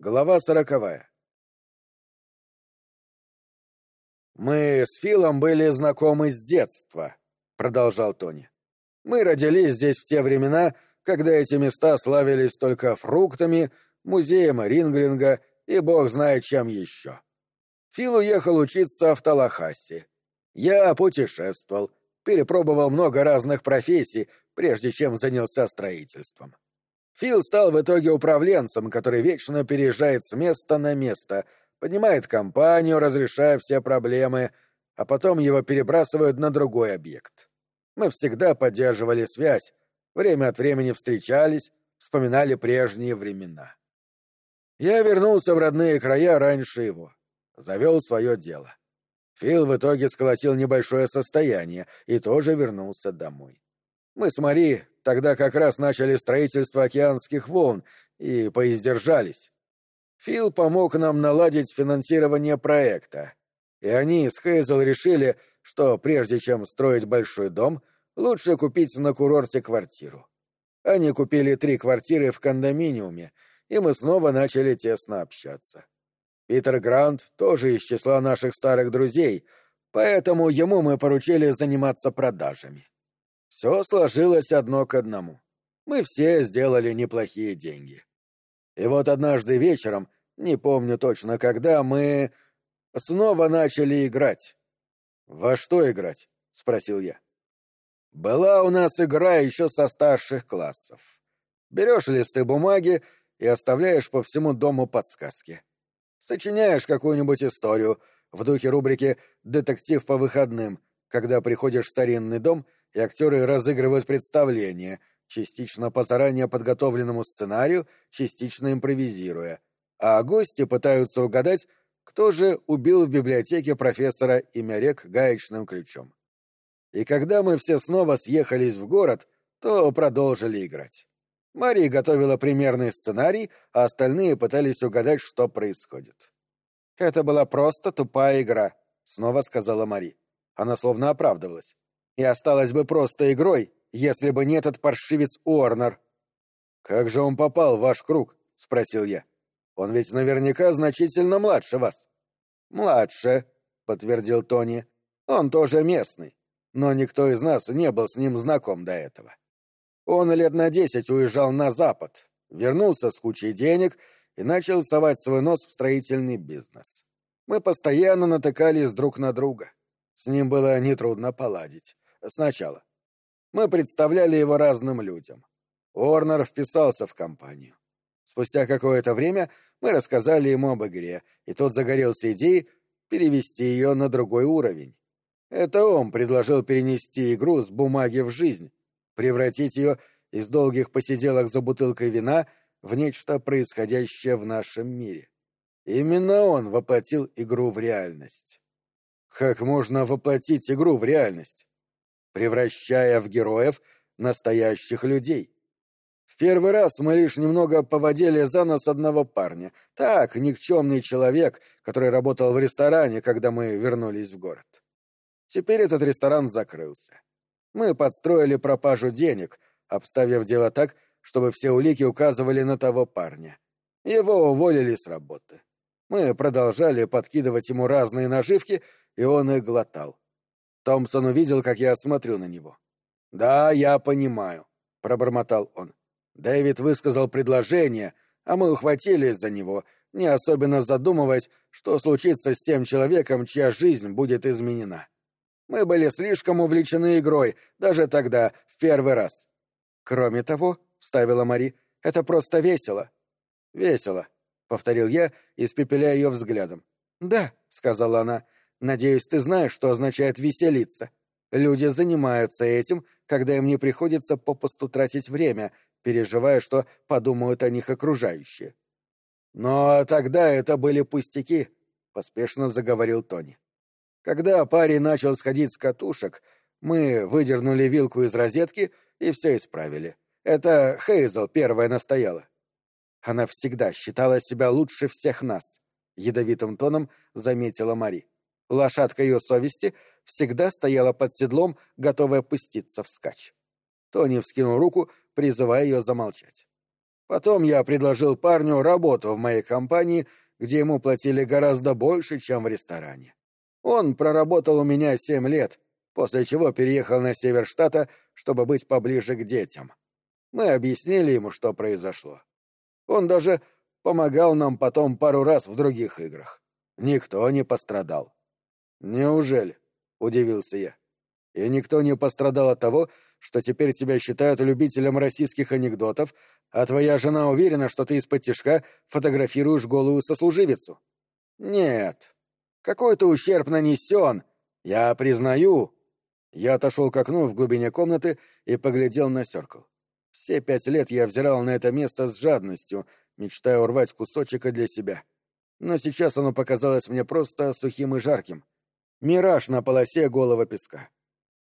Глава сороковая. «Мы с Филом были знакомы с детства», — продолжал Тони. «Мы родились здесь в те времена, когда эти места славились только фруктами, музеем Ринглинга и бог знает чем еще. Фил уехал учиться в Талахасси. Я путешествовал, перепробовал много разных профессий, прежде чем занялся строительством. Фил стал в итоге управленцем, который вечно переезжает с места на место, поднимает компанию, разрешая все проблемы, а потом его перебрасывают на другой объект. Мы всегда поддерживали связь, время от времени встречались, вспоминали прежние времена. Я вернулся в родные края раньше его, завел свое дело. Фил в итоге сколотил небольшое состояние и тоже вернулся домой. Мы с Мари тогда как раз начали строительство океанских волн и поиздержались. Фил помог нам наладить финансирование проекта, и они с Хейзел решили, что прежде чем строить большой дом, лучше купить на курорте квартиру. Они купили три квартиры в кондоминиуме, и мы снова начали тесно общаться. Питер Грант тоже из числа наших старых друзей, поэтому ему мы поручили заниматься продажами. Все сложилось одно к одному. Мы все сделали неплохие деньги. И вот однажды вечером, не помню точно когда, мы снова начали играть. «Во что играть?» — спросил я. «Была у нас игра еще со старших классов. Берешь листы бумаги и оставляешь по всему дому подсказки. Сочиняешь какую-нибудь историю в духе рубрики «Детектив по выходным», когда приходишь в старинный дом — и актеры разыгрывают представление, частично по заранее подготовленному сценарию, частично импровизируя, а гости пытаются угадать, кто же убил в библиотеке профессора имя рек гаечным ключом. И когда мы все снова съехались в город, то продолжили играть. Мария готовила примерный сценарий, а остальные пытались угадать, что происходит. «Это была просто тупая игра», — снова сказала Мари. Она словно оправдывалась и осталась бы просто игрой, если бы не этот паршивец Уорнер. «Как же он попал в ваш круг?» — спросил я. «Он ведь наверняка значительно младше вас». «Младше», — подтвердил Тони. «Он тоже местный, но никто из нас не был с ним знаком до этого. Он лет на десять уезжал на запад, вернулся с кучей денег и начал совать свой нос в строительный бизнес. Мы постоянно натыкались друг на друга. С ним было нетрудно поладить. Сначала. Мы представляли его разным людям. Орнер вписался в компанию. Спустя какое-то время мы рассказали ему об игре, и тот загорелся идеей перевести ее на другой уровень. Это он предложил перенести игру с бумаги в жизнь, превратить ее из долгих посиделок за бутылкой вина в нечто происходящее в нашем мире. Именно он воплотил игру в реальность. Как можно воплотить игру в реальность? Превращая в героев настоящих людей. В первый раз мы лишь немного поводили за нос одного парня. Так, никчемный человек, который работал в ресторане, когда мы вернулись в город. Теперь этот ресторан закрылся. Мы подстроили пропажу денег, обставив дело так, чтобы все улики указывали на того парня. Его уволили с работы. Мы продолжали подкидывать ему разные наживки, и он их глотал. Томпсон увидел, как я смотрю на него. «Да, я понимаю», — пробормотал он. Дэвид высказал предложение, а мы ухватились за него, не особенно задумываясь, что случится с тем человеком, чья жизнь будет изменена. Мы были слишком увлечены игрой, даже тогда, в первый раз. Кроме того, — вставила Мари, — это просто весело. Весело, — повторил я, испепеляя ее взглядом. Да, — сказала она, Надеюсь, ты знаешь, что означает «веселиться». Люди занимаются этим, когда им не приходится попусту тратить время, переживая, что подумают о них окружающие. «Но тогда это были пустяки», — поспешно заговорил Тони. «Когда парень начал сходить с катушек, мы выдернули вилку из розетки и все исправили. Это Хейзел первая настояла. Она всегда считала себя лучше всех нас», — ядовитым тоном заметила Мари. Лошадка ее совести всегда стояла под седлом, готовая пуститься вскачь. Тони вскинул руку, призывая ее замолчать. Потом я предложил парню работу в моей компании, где ему платили гораздо больше, чем в ресторане. Он проработал у меня семь лет, после чего переехал на север штата, чтобы быть поближе к детям. Мы объяснили ему, что произошло. Он даже помогал нам потом пару раз в других играх. Никто не пострадал. «Неужели?» — удивился я. «И никто не пострадал от того, что теперь тебя считают любителем российских анекдотов, а твоя жена уверена, что ты из-под тишка фотографируешь голую сослуживицу?» «Нет. Какой-то ущерб нанесен. Я признаю». Я отошел к окну в глубине комнаты и поглядел на Серкл. Все пять лет я взирал на это место с жадностью, мечтая урвать кусочек для себя. Но сейчас оно показалось мне просто сухим и жарким. Мираж на полосе голого песка.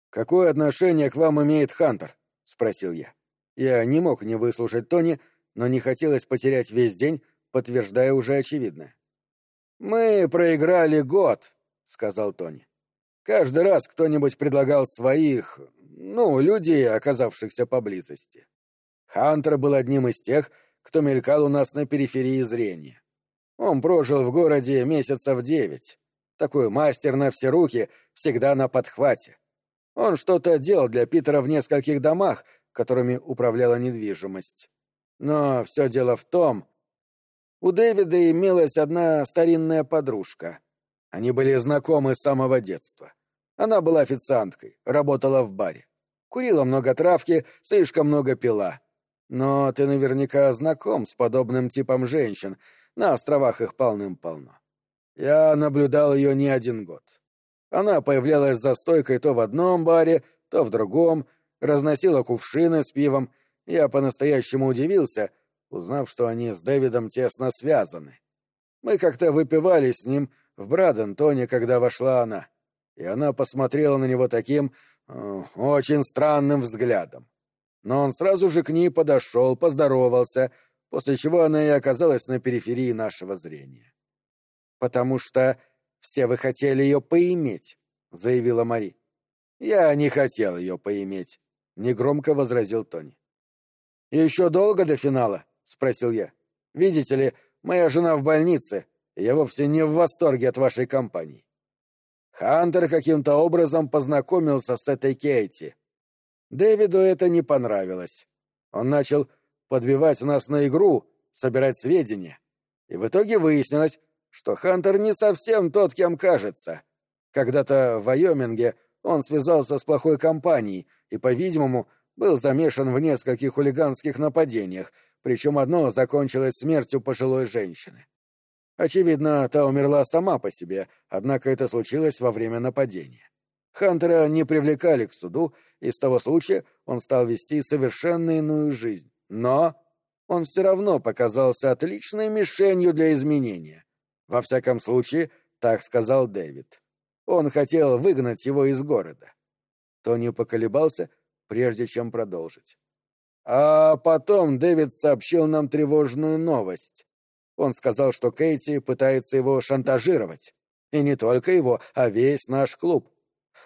«Какое отношение к вам имеет Хантер?» — спросил я. Я не мог не выслушать Тони, но не хотелось потерять весь день, подтверждая уже очевидное. «Мы проиграли год», — сказал Тони. «Каждый раз кто-нибудь предлагал своих, ну, людей, оказавшихся поблизости. Хантер был одним из тех, кто мелькал у нас на периферии зрения. Он прожил в городе месяцев девять. Такой мастер на все руки, всегда на подхвате. Он что-то делал для Питера в нескольких домах, которыми управляла недвижимость. Но все дело в том... У Дэвида имелась одна старинная подружка. Они были знакомы с самого детства. Она была официанткой, работала в баре. Курила много травки, слишком много пила. Но ты наверняка знаком с подобным типом женщин. На островах их полным-полно. Я наблюдал ее не один год. Она появлялась за стойкой то в одном баре, то в другом, разносила кувшины с пивом. Я по-настоящему удивился, узнав, что они с Дэвидом тесно связаны. Мы как-то выпивали с ним в Брадентоне, когда вошла она, и она посмотрела на него таким э, очень странным взглядом но он сразу же к ней подошел, поздоровался, после чего она и оказалась на периферии нашего зрения. «Потому что все вы хотели ее поиметь», — заявила Мари. «Я не хотел ее поиметь», — негромко возразил Тони. «Еще долго до финала?» — спросил я. «Видите ли, моя жена в больнице, я вовсе не в восторге от вашей компании». Хантер каким-то образом познакомился с этой Кейти, Дэвиду это не понравилось. Он начал подбивать нас на игру, собирать сведения. И в итоге выяснилось, что Хантер не совсем тот, кем кажется. Когда-то в Вайоминге он связался с плохой компанией и, по-видимому, был замешан в нескольких хулиганских нападениях, причем одно закончилось смертью пожилой женщины. Очевидно, та умерла сама по себе, однако это случилось во время нападения. Хантера не привлекали к суду, и с того случая он стал вести совершенно иную жизнь. Но он все равно показался отличной мишенью для изменения. Во всяком случае, так сказал Дэвид. Он хотел выгнать его из города. Тони поколебался, прежде чем продолжить. А потом Дэвид сообщил нам тревожную новость. Он сказал, что Кейти пытается его шантажировать. И не только его, а весь наш клуб.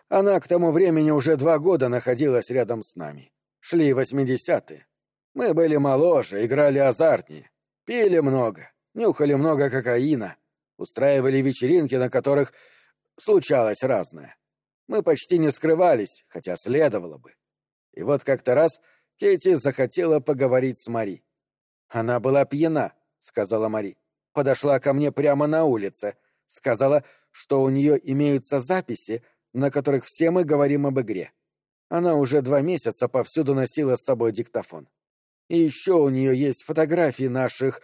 Она к тому времени уже два года находилась рядом с нами. Шли восьмидесятые. Мы были моложе, играли азартнее, пили много, нюхали много кокаина, устраивали вечеринки, на которых случалось разное. Мы почти не скрывались, хотя следовало бы. И вот как-то раз Кейти захотела поговорить с Мари. Она была пьяна, сказала Мари. Подошла ко мне прямо на улице, сказала, что у нее имеются записи, на которых все мы говорим об игре. Она уже два месяца повсюду носила с собой диктофон. И еще у нее есть фотографии наших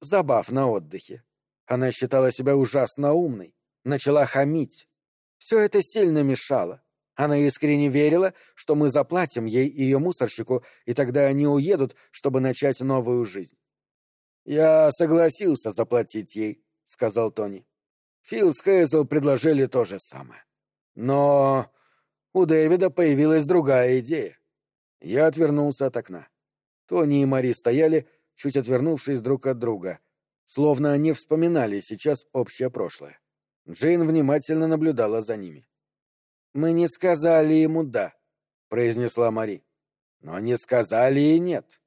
забав на отдыхе. Она считала себя ужасно умной, начала хамить. Все это сильно мешало. Она искренне верила, что мы заплатим ей и ее мусорщику, и тогда они уедут, чтобы начать новую жизнь. «Я согласился заплатить ей», — сказал Тони. Фил с Хейзел предложили то же самое. Но у Дэвида появилась другая идея. Я отвернулся от окна. Тони и Мари стояли, чуть отвернувшись друг от друга, словно они вспоминали сейчас общее прошлое. Джейн внимательно наблюдала за ними. «Мы не сказали ему «да», — произнесла Мари. «Но не сказали и «нет».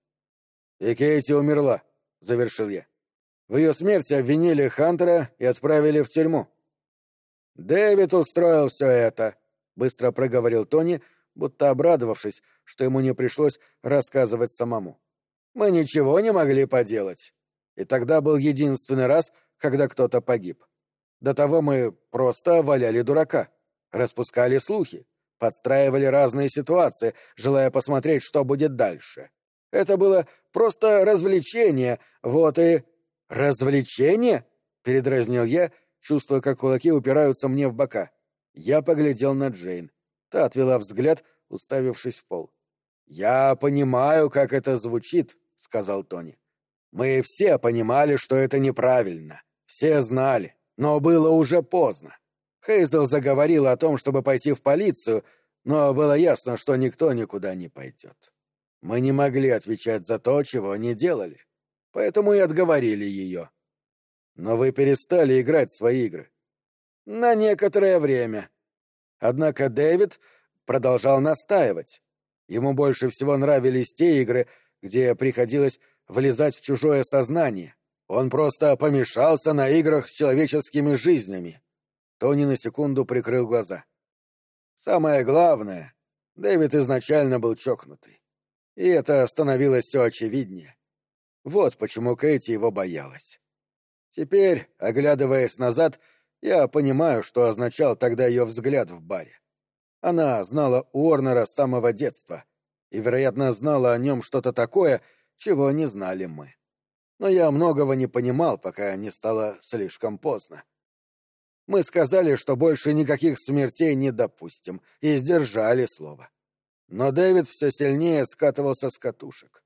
«И Кейти умерла», — завершил я. В ее смерти обвинили Хантера и отправили в тюрьму. «Дэвид устроил все это», — быстро проговорил Тони, будто обрадовавшись, что ему не пришлось рассказывать самому. «Мы ничего не могли поделать. И тогда был единственный раз, когда кто-то погиб. До того мы просто валяли дурака, распускали слухи, подстраивали разные ситуации, желая посмотреть, что будет дальше. Это было просто развлечение, вот и... «Развлечение?» — передразнил я, чувствуя, как кулаки упираются мне в бока. Я поглядел на Джейн. Та отвела взгляд, уставившись в пол. «Я понимаю, как это звучит», — сказал Тони. «Мы все понимали, что это неправильно. Все знали. Но было уже поздно. Хейзел заговорила о том, чтобы пойти в полицию, но было ясно, что никто никуда не пойдет. Мы не могли отвечать за то, чего не делали поэтому и отговорили ее. Но вы перестали играть в свои игры. На некоторое время. Однако Дэвид продолжал настаивать. Ему больше всего нравились те игры, где приходилось влезать в чужое сознание. Он просто помешался на играх с человеческими жизнями. Тони на секунду прикрыл глаза. Самое главное, Дэвид изначально был чокнутый. И это становилось все очевиднее. Вот почему Кэти его боялась. Теперь, оглядываясь назад, я понимаю, что означал тогда ее взгляд в баре. Она знала Уорнера с самого детства и, вероятно, знала о нем что-то такое, чего не знали мы. Но я многого не понимал, пока не стало слишком поздно. Мы сказали, что больше никаких смертей не допустим, и сдержали слово. Но Дэвид все сильнее скатывался с катушек.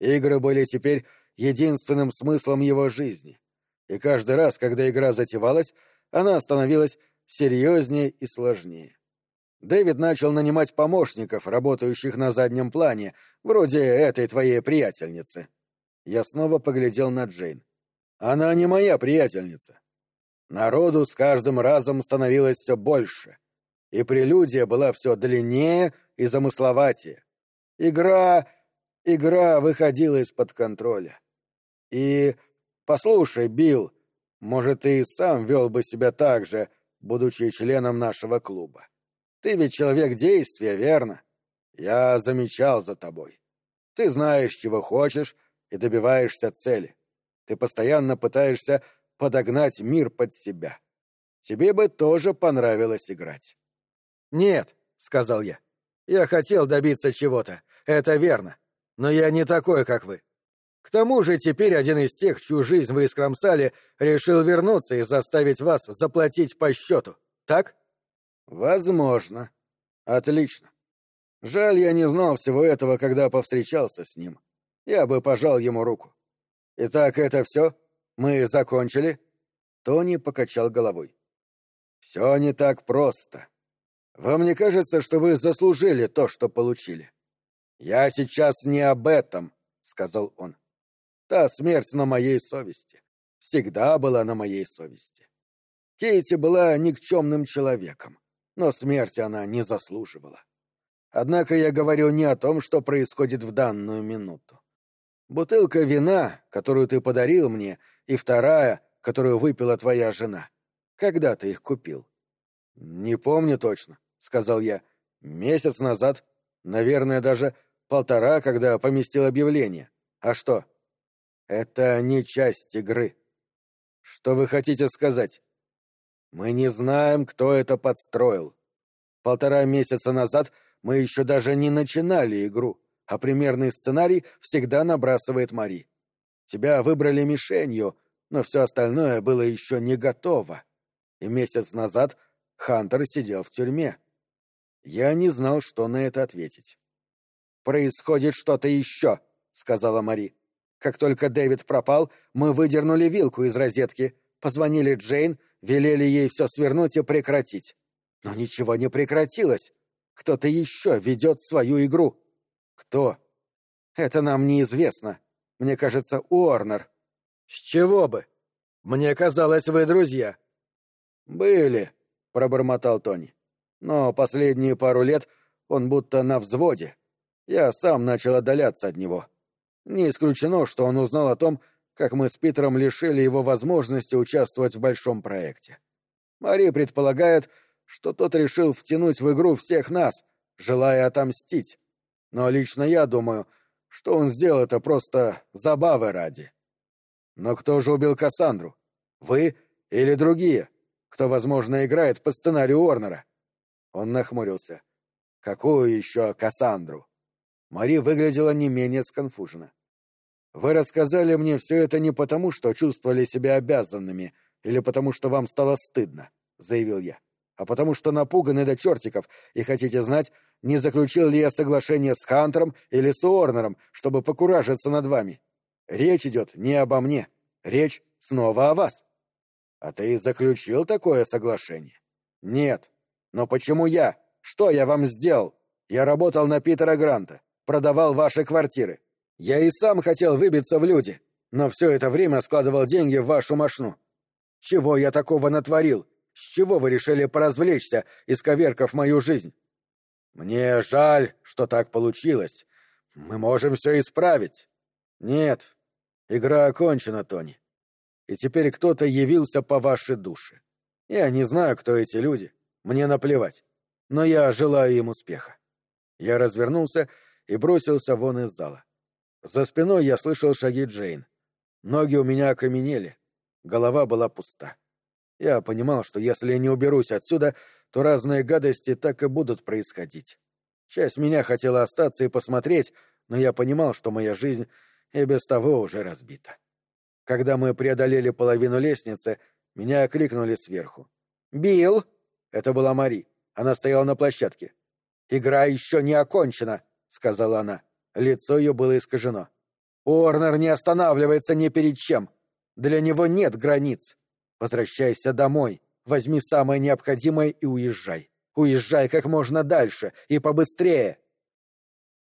Игры были теперь единственным смыслом его жизни. И каждый раз, когда игра затевалась, она становилась серьезнее и сложнее. Дэвид начал нанимать помощников, работающих на заднем плане, вроде этой твоей приятельницы. Я снова поглядел на Джейн. Она не моя приятельница. Народу с каждым разом становилось все больше, и прелюдия была все длиннее и замысловатее. Игра... игра выходила из-под контроля. И... Послушай, Билл, может, ты и сам вел бы себя так же, будучи членом нашего клуба. Ты ведь человек действия, верно? Я замечал за тобой. Ты знаешь, чего хочешь, и добиваешься цели. Ты постоянно пытаешься подогнать мир под себя. Тебе бы тоже понравилось играть. «Нет», — сказал я. «Я хотел добиться чего-то, это верно. Но я не такой, как вы. К тому же теперь один из тех, чью жизнь вы искромсали, решил вернуться и заставить вас заплатить по счету. Так? Возможно. Отлично. Жаль, я не знал всего этого, когда повстречался с ним. Я бы пожал ему руку. Итак, это все? Мы закончили? Тони покачал головой. Все не так просто. Вам не кажется, что вы заслужили то, что получили? Я сейчас не об этом, сказал он. Та смерть на моей совести. Всегда была на моей совести. Кейти была никчемным человеком, но смерти она не заслуживала. Однако я говорю не о том, что происходит в данную минуту. Бутылка вина, которую ты подарил мне, и вторая, которую выпила твоя жена. Когда ты их купил? — Не помню точно, — сказал я. — Месяц назад. Наверное, даже полтора, когда поместил объявление. А что? — это не часть игры. Что вы хотите сказать? Мы не знаем, кто это подстроил. Полтора месяца назад мы еще даже не начинали игру, а примерный сценарий всегда набрасывает Мари. Тебя выбрали мишенью, но все остальное было еще не готово. И месяц назад Хантер сидел в тюрьме. Я не знал, что на это ответить. «Происходит что-то еще», — сказала Мари. Как только Дэвид пропал, мы выдернули вилку из розетки, позвонили Джейн, велели ей все свернуть и прекратить. Но ничего не прекратилось. Кто-то еще ведет свою игру. Кто? Это нам неизвестно. Мне кажется, Уорнер. С чего бы? Мне казалось, вы друзья. Были, пробормотал Тони. Но последние пару лет он будто на взводе. Я сам начал отдаляться от него. Не исключено, что он узнал о том, как мы с Питером лишили его возможности участвовать в большом проекте. Мари предполагает, что тот решил втянуть в игру всех нас, желая отомстить. Но лично я думаю, что он сделал это просто забавы ради. Но кто же убил Кассандру? Вы или другие? Кто, возможно, играет по сценарию Уорнера? Он нахмурился. Какую еще Кассандру? Мари выглядела не менее сконфужена. Вы рассказали мне все это не потому, что чувствовали себя обязанными, или потому, что вам стало стыдно, — заявил я, — а потому что напуганы до чертиков и хотите знать, не заключил ли я соглашение с Хантером или с Уорнером, чтобы покуражиться над вами. Речь идет не обо мне, речь снова о вас. А ты заключил такое соглашение? Нет. Но почему я? Что я вам сделал? Я работал на Питера Гранта, продавал ваши квартиры. Я и сам хотел выбиться в люди, но все это время складывал деньги в вашу машину. Чего я такого натворил? С чего вы решили поразвлечься, исковеркав мою жизнь? Мне жаль, что так получилось. Мы можем все исправить. Нет, игра окончена, Тони. И теперь кто-то явился по вашей душе. Я не знаю, кто эти люди. Мне наплевать. Но я желаю им успеха. Я развернулся и бросился вон из зала. За спиной я слышал шаги Джейн. Ноги у меня окаменели. Голова была пуста. Я понимал, что если не уберусь отсюда, то разные гадости так и будут происходить. Часть меня хотела остаться и посмотреть, но я понимал, что моя жизнь и без того уже разбита. Когда мы преодолели половину лестницы, меня окликнули сверху. «Билл!» — это была Мари. Она стояла на площадке. «Игра еще не окончена», — сказала она. Лицо ее было искажено. «Уорнер не останавливается ни перед чем. Для него нет границ. Возвращайся домой, возьми самое необходимое и уезжай. Уезжай как можно дальше и побыстрее!»